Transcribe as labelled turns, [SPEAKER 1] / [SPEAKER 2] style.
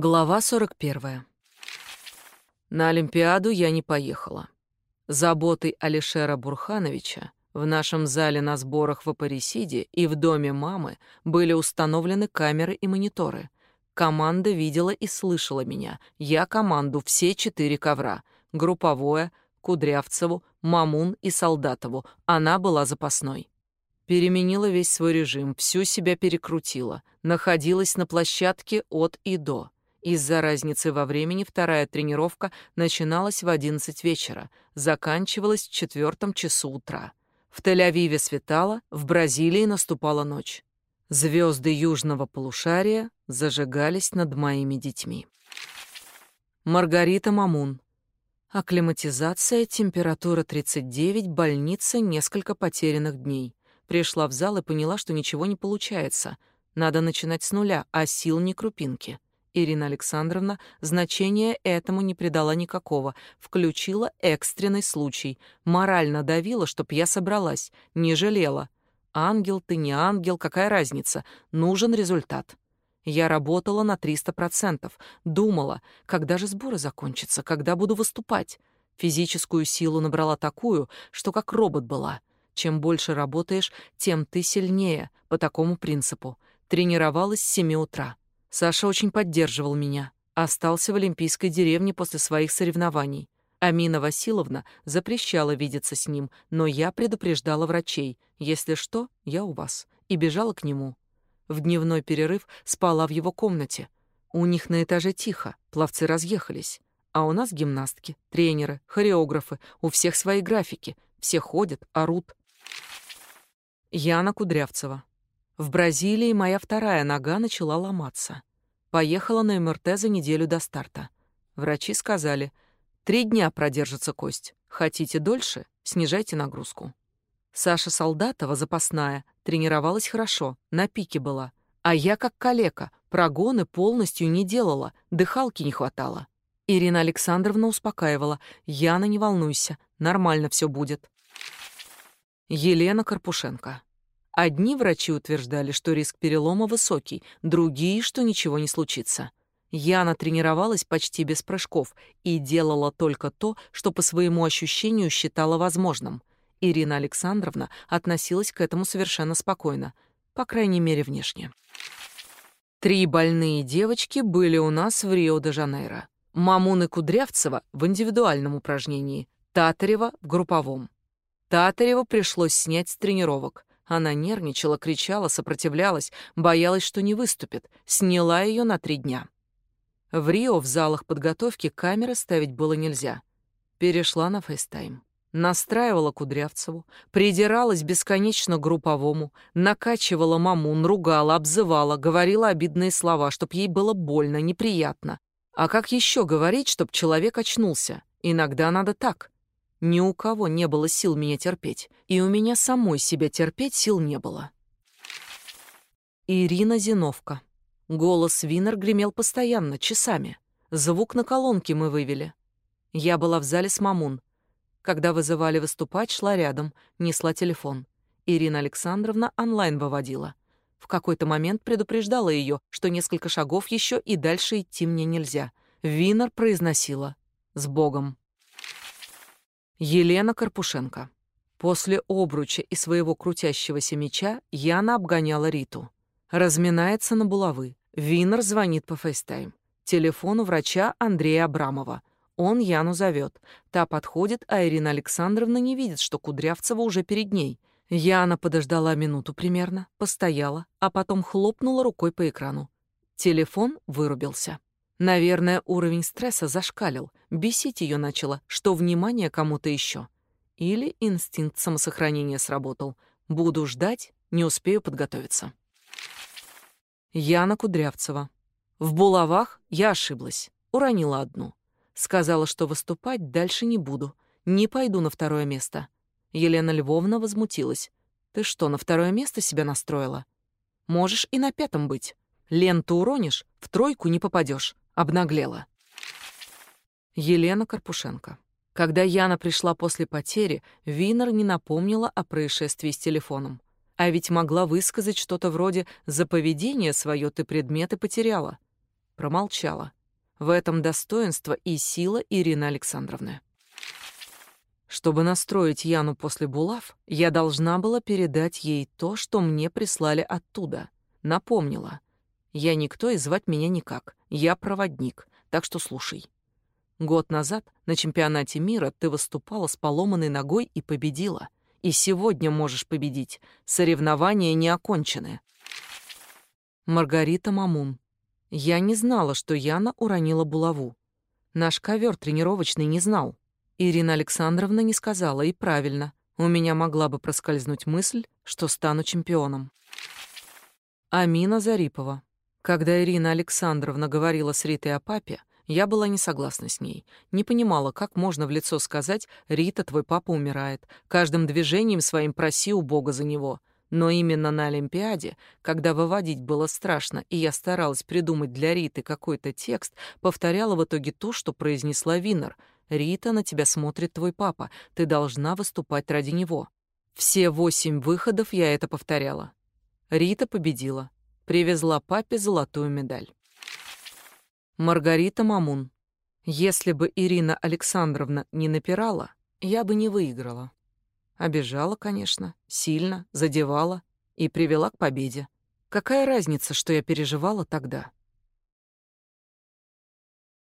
[SPEAKER 1] Глава 41. На Олимпиаду я не поехала. Заботой Алишера Бурхановича в нашем зале на сборах в Апарисиде и в доме мамы были установлены камеры и мониторы. Команда видела и слышала меня. Я команду все четыре ковра. Групповое, Кудрявцеву, Мамун и Солдатову. Она была запасной. Переменила весь свой режим, всю себя перекрутила. Находилась на площадке от и до. Из-за разницы во времени вторая тренировка начиналась в 11 вечера, заканчивалась в четвертом часу утра. В Тель-Авиве светало, в Бразилии наступала ночь. Звезды южного полушария зажигались над моими детьми. Маргарита Мамун. Акклиматизация, температура 39, больница, несколько потерянных дней. Пришла в зал и поняла, что ничего не получается. Надо начинать с нуля, а сил ни крупинки. Ирина Александровна значения этому не придала никакого, включила экстренный случай, морально давила, чтоб я собралась, не жалела. Ангел ты, не ангел, какая разница? Нужен результат. Я работала на 300%, думала, когда же сборы закончатся, когда буду выступать. Физическую силу набрала такую, что как робот была. Чем больше работаешь, тем ты сильнее, по такому принципу. Тренировалась с 7 утра. Саша очень поддерживал меня. Остался в Олимпийской деревне после своих соревнований. Амина Василовна запрещала видеться с ним, но я предупреждала врачей. Если что, я у вас. И бежала к нему. В дневной перерыв спала в его комнате. У них на этаже тихо, пловцы разъехались. А у нас гимнастки, тренеры, хореографы, у всех свои графики. Все ходят, орут. Яна Кудрявцева. В Бразилии моя вторая нога начала ломаться. Поехала на МРТ за неделю до старта. Врачи сказали, три дня продержится кость. Хотите дольше? Снижайте нагрузку. Саша Солдатова, запасная, тренировалась хорошо, на пике была. А я, как калека, прогоны полностью не делала, дыхалки не хватало. Ирина Александровна успокаивала. «Яна, не волнуйся, нормально все будет». Елена Карпушенко. Одни врачи утверждали, что риск перелома высокий, другие, что ничего не случится. Яна тренировалась почти без прыжков и делала только то, что по своему ощущению считала возможным. Ирина Александровна относилась к этому совершенно спокойно, по крайней мере, внешне. Три больные девочки были у нас в Рио-де-Жанейро. Мамун и Кудрявцева в индивидуальном упражнении, Татарева в групповом. Татарева пришлось снять с тренировок. Она нервничала, кричала, сопротивлялась, боялась, что не выступит. Сняла ее на три дня. В Рио в залах подготовки камеры ставить было нельзя. Перешла на FaceTime. Настраивала Кудрявцеву, придиралась бесконечно групповому, накачивала Мамун, ругала, обзывала, говорила обидные слова, чтоб ей было больно, неприятно. А как еще говорить, чтоб человек очнулся? Иногда надо так, ни у кого не было сил меня терпеть, и у меня самой себя терпеть сил не было. Ирина Зиновка. Голос Винер гремел постоянно, часами. Звук на колонке мы вывели. Я была в зале с Мамун. Когда вызывали выступать, шла рядом, несла телефон. Ирина Александровна онлайн выводила. В какой-то момент предупреждала ее, что несколько шагов еще и дальше идти мне нельзя. Винер произносила «С Богом». Елена Карпушенко. После обруча и своего крутящегося меча Яна обгоняла Риту. Разминается на булавы. Винер звонит по FaceTime. Телефон у врача Андрея Абрамова. Он Яну зовет. Та подходит, а Ирина Александровна не видит, что Кудрявцева уже перед ней. Яна подождала минуту примерно, постояла, а потом хлопнула рукой по экрану. Телефон вырубился. Наверное, уровень стресса зашкалил, бесить ее начало, что внимание кому-то еще. Или инстинкт самосохранения сработал. Буду ждать, не успею подготовиться. Яна Кудрявцева. В булавах я ошиблась, уронила одну. Сказала, что выступать дальше не буду, не пойду на второе место. Елена Львовна возмутилась. Ты что, на второе место себя настроила? Можешь и на пятом быть. Ленту уронишь, в тройку не попадешь обнаглела. Елена Карпушенко. Когда Яна пришла после потери, Винер не напомнила о происшествии с телефоном. А ведь могла высказать что-то вроде «за поведение свое ты предметы потеряла». промолчала. В этом достоинство и сила Ирины Александровны. Чтобы настроить Яну после булав, я должна была передать ей то, что мне прислали оттуда. Напомнила. Я никто и звать меня никак. Я проводник, так что слушай. Год назад на чемпионате мира ты выступала с поломанной ногой и победила. И сегодня можешь победить. Соревнования не окончены. Маргарита Мамун. Я не знала, что Яна уронила булаву. Наш ковер тренировочный не знал. Ирина Александровна не сказала, и правильно. У меня могла бы проскользнуть мысль, что стану чемпионом. Амина Зарипова. Когда Ирина Александровна говорила с Ритой о папе, я была не согласна с ней. Не понимала, как можно в лицо сказать «Рита, твой папа умирает. Каждым движением своим проси у Бога за него». Но именно на Олимпиаде, когда выводить было страшно, и я старалась придумать для Риты какой-то текст, повторяла в итоге то, что произнесла Винер — Рита, на тебя смотрит твой папа. Ты должна выступать ради него. Все восемь выходов я это повторяла. Рита победила. Привезла папе золотую медаль. Маргарита Мамун. Если бы Ирина Александровна не напирала, я бы не выиграла. Обижала, конечно, сильно, задевала и привела к победе. Какая разница, что я переживала тогда?